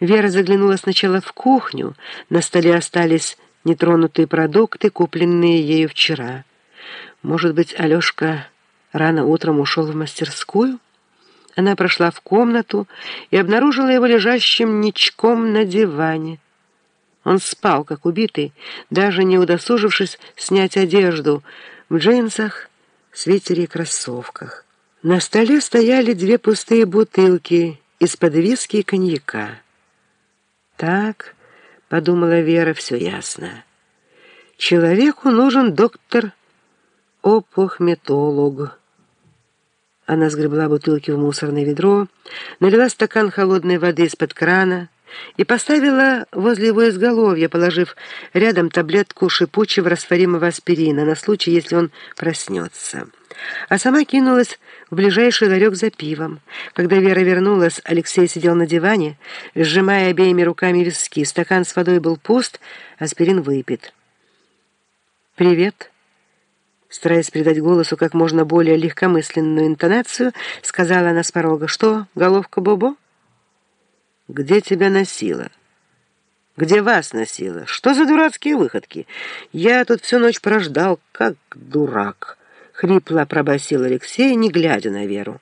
Вера заглянула сначала в кухню. На столе остались нетронутые продукты, купленные ею вчера. Может быть, Алешка рано утром ушел в мастерскую? Она прошла в комнату и обнаружила его лежащим ничком на диване. Он спал, как убитый, даже не удосужившись снять одежду, в джинсах, свитере и кроссовках. На столе стояли две пустые бутылки из-под виски и коньяка. «Так», — подумала Вера, — «все ясно. Человеку нужен доктор-опохметолог». Она сгребла бутылки в мусорное ведро, налила стакан холодной воды из-под крана и поставила возле его изголовья, положив рядом таблетку шипучего растворимого аспирина на случай, если он проснется. А сама кинулась в ближайший ларек за пивом. Когда Вера вернулась, Алексей сидел на диване, сжимая обеими руками виски. Стакан с водой был пуст, аспирин выпит. «Привет». Стараясь придать голосу как можно более легкомысленную интонацию, сказала она с порога. «Что, головка Бобо?» «Где тебя носила?» «Где вас носила? Что за дурацкие выходки? Я тут всю ночь прождал, как дурак». Хрипло пробасил Алексей, не глядя на Веру.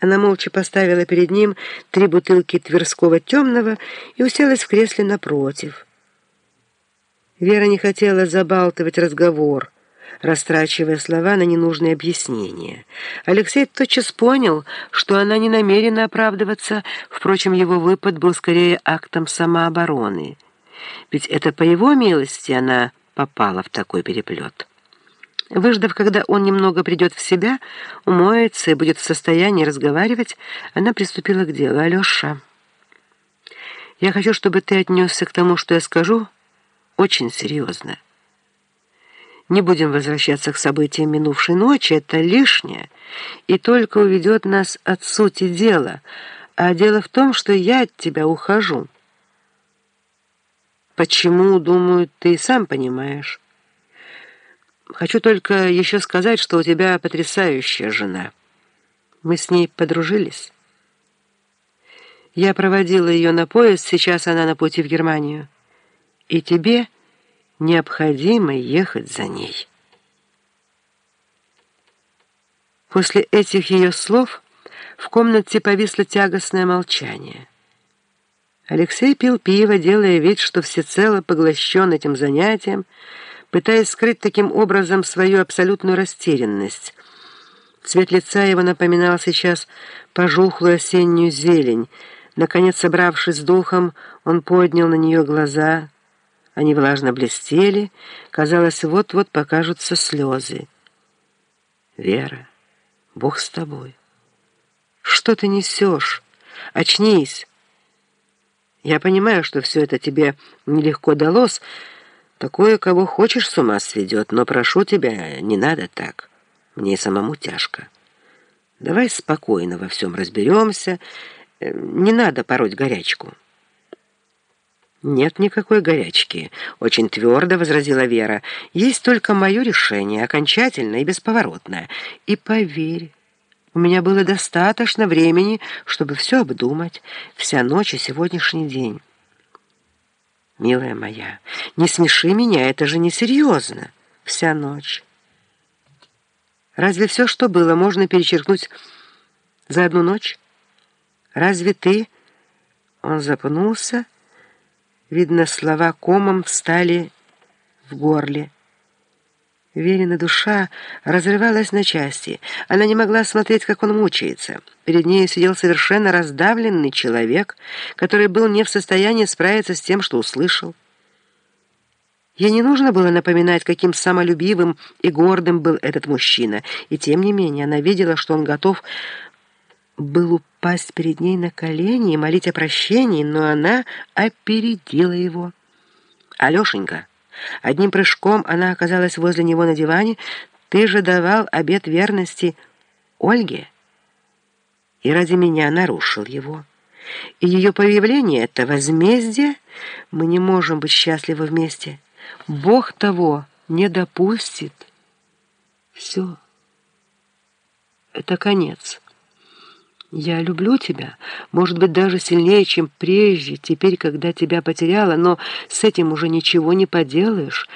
Она молча поставила перед ним три бутылки Тверского темного и уселась в кресле напротив. Вера не хотела забалтывать разговор, растрачивая слова на ненужные объяснения. Алексей тотчас понял, что она не намерена оправдываться, впрочем, его выпад был скорее актом самообороны. Ведь это по его милости она попала в такой переплет. Выждав, когда он немного придет в себя, умоется и будет в состоянии разговаривать, она приступила к делу. «Алеша, я хочу, чтобы ты отнесся к тому, что я скажу, очень серьезно. Не будем возвращаться к событиям минувшей ночи, это лишнее, и только уведет нас от сути дела. А дело в том, что я от тебя ухожу. Почему, думаю, ты сам понимаешь». Хочу только еще сказать, что у тебя потрясающая жена. Мы с ней подружились. Я проводила ее на поезд, сейчас она на пути в Германию. И тебе необходимо ехать за ней. После этих ее слов в комнате повисло тягостное молчание. Алексей пил пиво, делая вид, что всецело поглощен этим занятием, пытаясь скрыть таким образом свою абсолютную растерянность. Цвет лица его напоминал сейчас пожухлую осеннюю зелень. Наконец, собравшись с духом, он поднял на нее глаза. Они влажно блестели. Казалось, вот-вот покажутся слезы. «Вера, Бог с тобой. Что ты несешь? Очнись!» «Я понимаю, что все это тебе нелегко далось, Такое, кого хочешь, с ума сведет, но прошу тебя, не надо так. Мне самому тяжко. Давай спокойно во всем разберемся. Э, не надо пороть горячку». «Нет никакой горячки», — очень твердо возразила Вера. «Есть только мое решение, окончательное и бесповоротное. И поверь, у меня было достаточно времени, чтобы все обдумать. Вся ночь и сегодняшний день». «Милая моя, не смеши меня, это же несерьезно. Вся ночь. Разве все, что было, можно перечеркнуть за одну ночь? Разве ты...» Он запнулся. Видно, слова комом встали в горле. Верина душа разрывалась на части. Она не могла смотреть, как он мучается. Перед ней сидел совершенно раздавленный человек, который был не в состоянии справиться с тем, что услышал. Ей не нужно было напоминать, каким самолюбивым и гордым был этот мужчина, и тем не менее она видела, что он готов был упасть перед ней на колени и молить о прощении, но она опередила его. «Алешенька!» Одним прыжком она оказалась возле него на диване. «Ты же давал обет верности Ольге, и ради меня нарушил его. И ее появление — это возмездие. Мы не можем быть счастливы вместе. Бог того не допустит. Все. Это конец. Я люблю тебя, может быть, даже сильнее, чем прежде, теперь, когда тебя потеряла, но с этим уже ничего не поделаешь».